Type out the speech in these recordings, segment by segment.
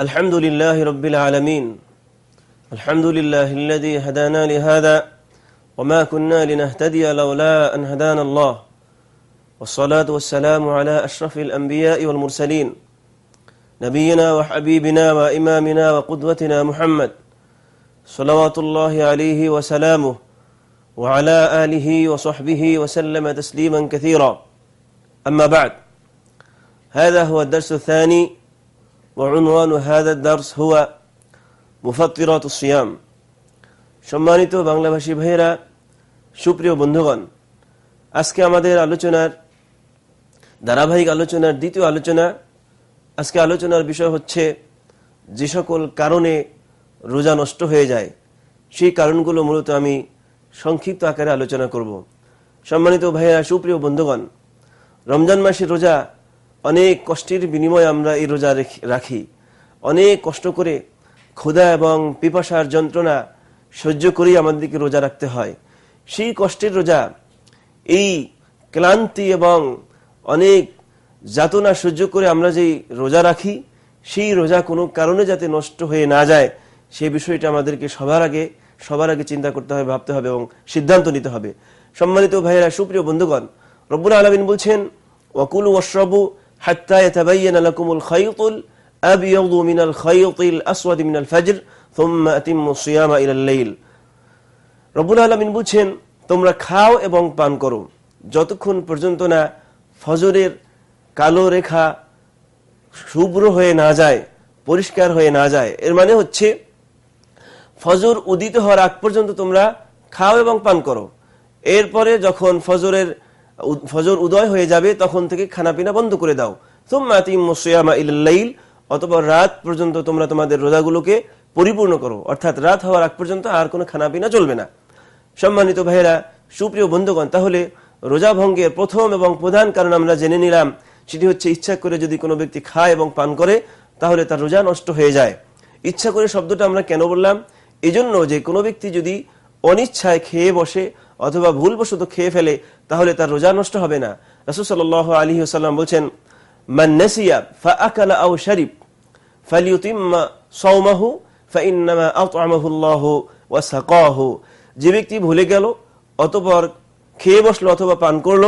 الحمد لله رب العالمين. الحمد لله الذي هدانا لهذا وما كنا لنهتدي لولا أن هدانا الله. والصلاة والسلام على أشرف الأنبياء والمرسلين. نبينا وحبيبنا وإمامنا وقدوتنا محمد صلوات الله عليه وسلامه وعلى آله وصحبه وسلم تسليما كثيرا. أما بعد هذا هو الدرس الثاني وعنوان هذا الدرس هو মুফাত্তিরাত সিয়াম সম্মানিত বাংলাভাষী ভাইয়েরা সুপ্রিয় বন্ধুগণ আজকে আমাদের আলোচনার ধারাবাহিক আলোচনার দ্বিতীয় আলোচনা আজকে আলোচনার বিষয় হচ্ছে যে সকল কারণে রোজা নষ্ট হয়ে যায় সেই কারণগুলো মূলত আমি সংক্ষিপ্ত আকারে আলোচনা করব সম্মানিত ভাইয়েরা সুপ্রিয় বন্ধুগণ রমজান মাসের রোজা অনেক কষ্টের বিনিময়ে আমরা এই রোজা রাখি অনেক কষ্ট করে ক্ষুধা এবং পিপাসার যন্ত্রণা সহ্য করেই আমাদেরকে রোজা রাখতে হয়। সেই কষ্টের রোজা, এই ক্লান্তি এবং অনেক যাতনা সহ্য করে আমরা যেই রোজা রাখি, সেই রোজা কোনো কারণে যাতে নষ্ট হয়ে না যায় সেই বিষয়টা আমাদেরকে সবার আগে সবার আগে চিন্তা করতে হবে, ভাবতে হবে এবং সিদ্ধান্ত নিতে হবে। সম্মানিত ভাইয়েরা, সুপ্রিয় বন্ধুগণ, রব্বুল আলমিন বলছেন ওয়াকুল ওয়াশরাবু হাত্তা ইয়াতাবাইয়ানা লাকুমুল খায়তুল أبيض من الخيط الأسود من الفجر ثم أتم الصيام إلى الليل রব্বুল আলমিন বুঝছেন তোমরা খাও এবং পান করো যতক্ষণ পর্যন্ত না ফজরের কালো রেখা শুভ্র হয়ে না যায় পরিষ্কার হয়ে না যায় এর মানে হচ্ছে ফজর উদিত হওয়ার আগ পর্যন্ত তোমরা খাও এবং পান করো এরপরে যখন ফজরের ফজর উদয় হয়ে যাবে, তখন থেকে খানাপিনা বন্ধ করে দাও। ইল্লাইল অথবা রাত পর্যন্ত তোমরা তোমাদের রোজাগুলোকে পরিপূর্ণ করো। অর্থাৎ রাত হওয়ার আগ পর্যন্ত আর কোনো খানাপিনা চলবে না। সম্মানিত ভাইয়েরা, সুপ্রিয় বন্ধুগণ, তাহলে রোজা ভঙ্গের প্রথম এবং প্রধান কারণ আমরা জেনে নিলাম, সেটি হচ্ছে ইচ্ছা করে যদি কোনো ব্যক্তি খায় এবং পান করে, তাহলে তার রোজা নষ্ট হয়ে যায়। ইচ্ছা করে শব্দটা আমরা কেন বললাম? এজন্য যে কোনো ব্যক্তি যদি অনিচ্ছায় খেয়ে বসে অথবা ভুলবশত খেয়ে ফেলে, তাহলে তার রোজা নষ্ট হবে না। রসুল সাল আলী সাল্লাম বলছেন, মান নাসিয়া ফা আকালা আও শরিফ ফালিউতিম্মা সৌমাহু ফাইন্নামা আতআমাহুল্লাহু ওয়া যে ব্যক্তি ভুলে গেল, অতঃপর খেয়ে বসল অথবা পান করল,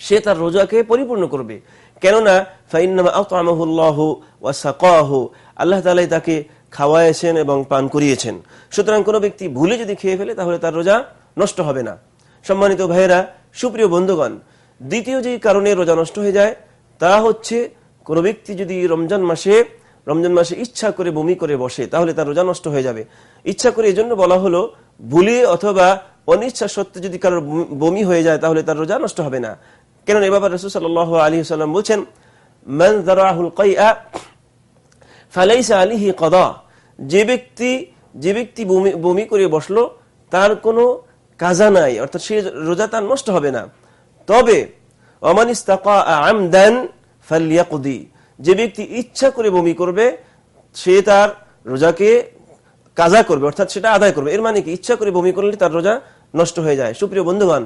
সে তার রোজাকে পরিপূর্ণ করবে। কেননা, ফাইন্নামা আতআমাহুল্লাহু ওয়া সাকাহু, আল্লাহ তাআলাই তাকে খাওয়াইছেন এবং পান করিয়েছেন। সুতরাং কোনো ব্যক্তি ভুলে যদি খেয়ে ফেলে, তাহলে তার রোজা নষ্ট হবে না। সম্মানিত ভাইয়েরা, সুপ্রিয় বন্ধুগণ, দ্বিতীয় যে কারণে রোজা নষ্ট হয়ে যায়, তা হচ্ছে কোনো ব্যক্তি যদি রমজান মাসে রমজান মাসে ইচ্ছা করে বমি করে বসে, তাহলে তার রোজা নষ্ট হয়ে যাবে। ইচ্ছা করে এই জন্য বলা হলো, ভুলে অথবা অনিচ্ছা সত্ত্বে যদি কারোর বমি হয়ে যায়, তাহলে তার রোজা নষ্ট হবে না। কেন এ ব্যাপারে রসুল সাল আলী সাল্লাম বলছেন, মান দারাহুল কাইয়া, ফালাইসা কদা। যে ব্যক্তি যে ব্যক্তি বমি করে বসল, তার কোনো কাজা নাই, অর্থাৎ সে রোজা তার নষ্ট হবে না। তবে অমান যে ব্যক্তি ইচ্ছা করে বমি করবে, সে তার রোজাকে কাজা করবে, অর্থাৎ সেটা আদায় করবে। এর মানে কি? ইচ্ছা করে বমি করলে তার রোজা নষ্ট হয়ে যায়। সুপ্রিয় বন্ধুগণ,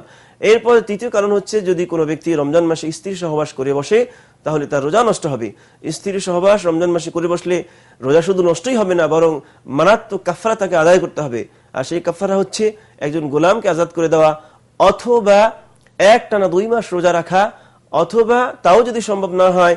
এরপর তৃতীয় কারণ হচ্ছে যদি কোনো ব্যক্তি রমজান মাসে স্ত্রীর সহবাস করে বসে, তাহলে তার রোজা নষ্ট হবে। স্ত্রীর সহবাস রমজান মাসে করে বসলে রোজা শুধু নষ্টই হবে না, বরং মারাত্মক কাফরা তাকে আদায় করতে হবে। আর সেই কাফারা হচ্ছে একজন গোলামকে আজাদ করে দেওয়া, অথবা এক টানা দুই মাস রোজা রাখা, অথবা তাও যদি সম্ভব না হয়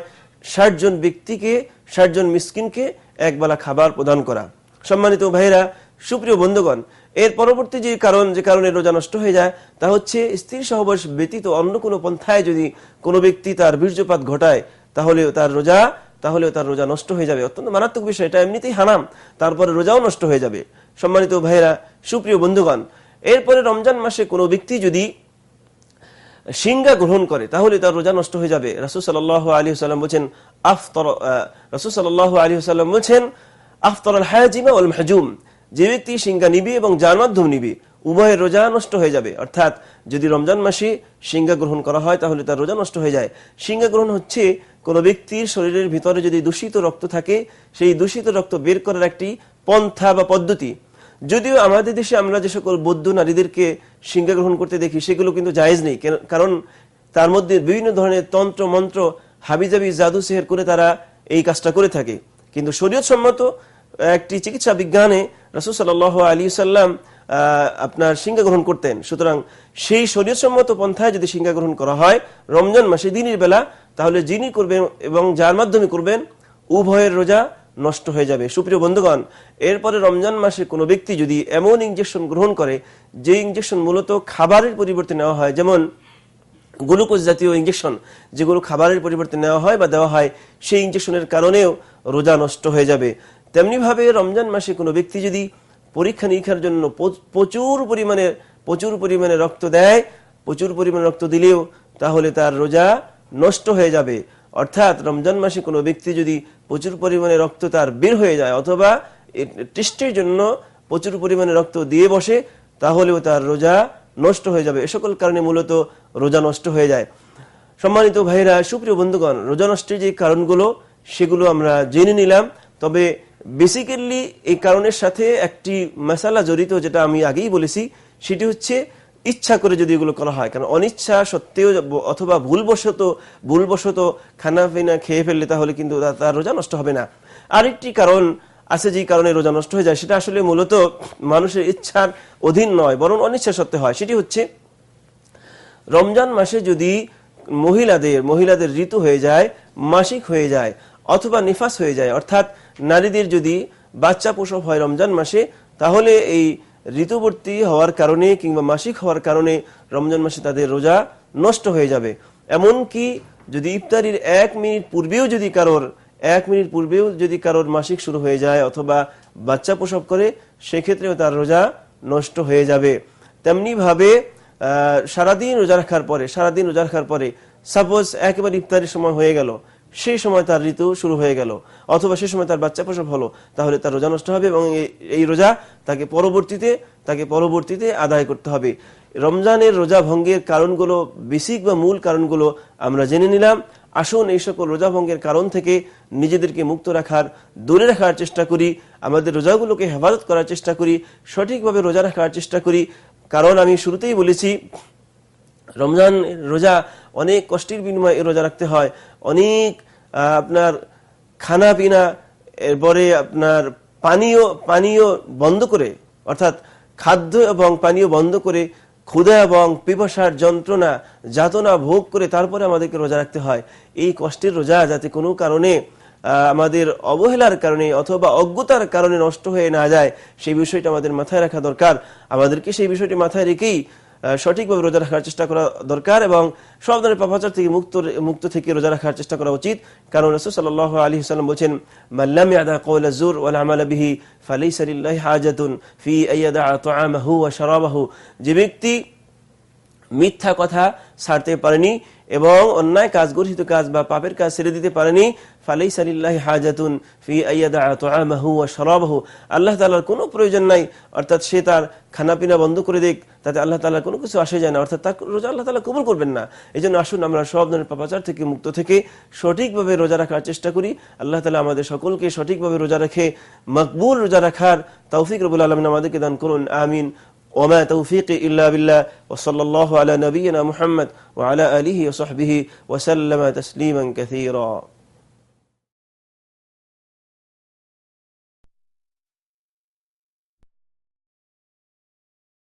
ষাট জন ব্যক্তিকে, ষাট জন মিসকিনকে একবেলা খাবার প্রদান করা। সম্মানিত ভাইরা সুপ্রিয় বন্ধুগণ, এর পরবর্তী যে কারণ, যে কারণে রোজা নষ্ট হয়ে যায়, তা হচ্ছে স্ত্রী সহবাস ব্যতীত অন্য কোনো পন্থায় যদি কোনো ব্যক্তি তার বীর্যপাত ঘটায় তাহলে তার রোজা তাহলে তার রোজা নষ্ট হয়ে যাবে। অত্যন্ত মারাত্মক বিষয়, এটা এমনিতেই হারাম। তারপরে রোজাও নষ্ট হয়ে যাবে। সম্মানিত ভাইরা সুপ্রিয় বন্ধুগণ, এরপরে রমজান মাসে কোনো ব্যক্তি যদি সিঙ্গা গ্রহণ করে, তাহলে তার রোজা নষ্ট হয়ে যাবে। রাসুল সাল আলী সাল্লাম বলছেন, আফতর রাসুল সাল আলী সাল্লাম বলছেন আফতর হায়াজিমা ওল মাহজুম। যে ব্যক্তি সিঙ্গা নিবি এবং যার মাধ্যম নিবি, উভয়ের রোজা নষ্ট হয়ে যাবে। অর্থাৎ, যদি রমজান মাসে সিঙ্গা গ্রহণ করা হয়, তাহলে তার রোজা নষ্ট হয়ে যায়। সিঙ্গা গ্রহণ হচ্ছে কোনো ব্যক্তির শরীরের ভিতরে যদি দূষিত রক্ত থাকে, সেই দূষিত রক্ত বের করার একটি পন্থা বা পদ্ধতি। যদিও আমাদের দেশে আমরা যে সকল বৌদ্ধ নারীদেরকে সিংহা গ্রহণ করতে দেখি, সেগুলো কিন্তু জায়েজ নেই। কারণ তার মধ্যে বিভিন্ন ধরনের তন্ত্র, মন্ত্র, হাবিজাবি, জাদু সেহের করে তারা এই কাজটা করে থাকে। কিন্তু শরীয়ত সম্মত একটি চিকিৎসা বিজ্ঞানে রসুল সাল আলী সাল্লাম আপনার সিংহা গ্রহণ করতেন। সুতরাং সেই শরীয়সম্মত পন্থায় যদি সিংহা গ্রহণ করা হয়, রমজান মাসে দিনের বেলা, তাহলে যিনি করবেন এবং যার মাধ্যমে করবেন, উভয়ের রোজা নষ্ট হয়ে যাবে। সুপ্রিয় বন্ধুগণ, এরপরে রমজান মাসে কোনো ব্যক্তি যদি এমন ইঞ্জেকশন গ্রহণ করে, যে ইঞ্জেকশন মূলত খাবারের পরিবর্তে নেওয়া হয়, যেমন গ্লুকোজ জাতীয় ইঞ্জেকশন যেগুলো খাবারের পরিবর্তে নেওয়া হয় বা দেওয়া হয়, সেই ইঞ্জেকশনের কারণেও রোজা নষ্ট হয়ে যাবে। তেমনিভাবে রমজান মাসে কোনো ব্যক্তি যদি পরীক্ষা নিরীক্ষার জন্য প্রচুর পরিমাণে প্রচুর পরিমাণে রক্ত দেয়, প্রচুর পরিমাণে রক্ত দিলেও তাহলে তার রোজা নষ্ট হয়ে যাবে। অর্থাৎ রমজান মাসে কোনো ব্যক্তি যদি প্রচুর পরিমাণে রক্ত তার বের হয়ে যায় অথবা টেস্টের জন্য প্রচুর পরিমাণে রক্ত দিয়ে বসে, তাহলেও তার রোজা নষ্ট হয়ে যাবে। এ সকল কারণে মূলত রোজা নষ্ট হয়ে যায়। সম্মানিত ভাইরা সুপ্রিয় বন্ধুগণ, রোজা নষ্টের যে কারণগুলো, সেগুলো আমরা জেনে নিলাম। তবে বেসিক্যালি এই কারণের সাথে একটি মশালা জড়িত, যেটা আমি আগেই বলেছি, সেটি হচ্ছে ইচ্ছা করে যদি এগুলো করা হয়, কারণ অনিচ্ছা সত্ত্বেও অথবা ভুলবশত ভুলবশত খানা পিনা খেয়ে ফেললে তাহলে কিন্তু তার রোজা নষ্ট হবে না। আরেকটি কারণ আছে যে কারণে রোজা নষ্ট হয়ে যায়, সেটা আসলে মূলত মানুষের ইচ্ছার অধীন নয়, বরং অনিচ্ছা সত্ত্বে হয়। সেটি হচ্ছে, রমজান মাসে যদি মহিলাদের মহিলাদের ঋতু হয়ে যায়, মাসিক হয়ে যায়, অথবা নিফাস হয়ে যায়, অর্থাৎ নারীদের যদি বাচ্চা প্রসব হয় রমজান মাসে, তাহলে এই ঋতুবর্তী হওয়ার কারণে কিংবা মাসিক হওয়ার কারণে রমজান মাসে তাদের রোজা নষ্ট হয়ে যাবে। এমন কি যদি ইফতারির এক মিনিট পূর্বেও যদি কারোর, এক মিনিট পূর্বেও যদি কারোর মাসিক শুরু হয়ে যায় অথবা বাচ্চা প্রসব করে, সেক্ষেত্রেও তার রোজা নষ্ট হয়ে যাবে। তেমনি ভাবে সারাদিন রোজা রাখার পরে, সারাদিন রোজা রাখার পরে সাপোজ একেবারে ইফতারির সময় হয়ে গেল সেই সময় তার ঋতু শুরু হয়ে গেল। অথবা সেই সময় তার বাচ্চা প্রসব হলো, তাহলে তার রোজা নষ্ট হবে এবং এই রোজা তাকে পরবর্তীতে তাকে পরবর্তীতে আদায় করতে হবে। রমজানের রোজা ভঙ্গের কারণগুলো, বেসিক বা মূল কারণগুলো আমরা জেনে নিলাম। আসুন এই সকল রোজা ভঙ্গের কারণ থেকে নিজেদেরকে মুক্ত রাখার, দূরে রাখার চেষ্টা করি, আমাদের রোজাগুলোকে হেফাজত করার চেষ্টা করি, সঠিকভাবে রোজা রাখার চেষ্টা করি। কারণ আমি শুরুতেই বলেছি রমজান রোজা অনেক কষ্টের বিনিময়ে রোজা রাখতে হয়। অনেক আপনার খানা পিনা, এরপরে আপনার পানীয় পানীয় বন্ধ করে, অর্থাৎ খাদ্য এবং পানীয় বন্ধ করে ক্ষুদা এবং পিপাসার যন্ত্রণা, যাতনা ভোগ করে তারপরে আমাদেরকে রোজা রাখতে হয়। এই কষ্টের রোজা যাতে কোনো কারণে আমাদের অবহেলার কারণে অথবা অজ্ঞতার কারণে নষ্ট হয়ে না যায়, সেই বিষয়টা আমাদের মাথায় রাখা দরকার। আমাদেরকে সেই বিষয়টি মাথায় রেখেই সঠিকভাবে রোজা রাখার চেষ্টা করা দরকার এবং সব ধরনের পাপাচার থেকে মুক্ত মুক্ত থেকে রোজা রাখার চেষ্টা করা উচিত। কারণ রসুল সাল আলী সাল্লাম বলছেন ফি শরাবাহু। যে ব্যক্তি মিথ্যা কথা ছাড়তে পারেনি এবং অন্যায় কাজ গর্হিত কাজ বা পাপের কাজ ছেড়ে দিতে পারেনি। ফালাই সালিল্লাহ হাজাতুন ফি আয়াদাহু শরাবাহু। আল্লাহ তালার কোনো প্রয়োজন নাই, অর্থাৎ সে তার খানাপিনা বন্ধ করে দেখ তাতে আল্লাহ তালা কোনো কিছু আসে যায় না, অর্থাৎ তার রোজা আল্লাহ তালা কবুল করবেন না। এই জন্য আসুন আমরা সব ধরনের পাপাচার থেকে মুক্ত থেকে সঠিকভাবে রোজা রাখার চেষ্টা করি। আল্লাহ তালা আমাদের সকলকে সঠিকভাবে রোজা রেখে, মকবুল রোজা রাখার তৌফিক রবুল আলমিন আমাদেরকে দান করুন, আমিন। وما توفيقي إلا بالله. وصلى الله على نبينا محمد وعلى آله وصحبه وسلم تسليما كثيرا.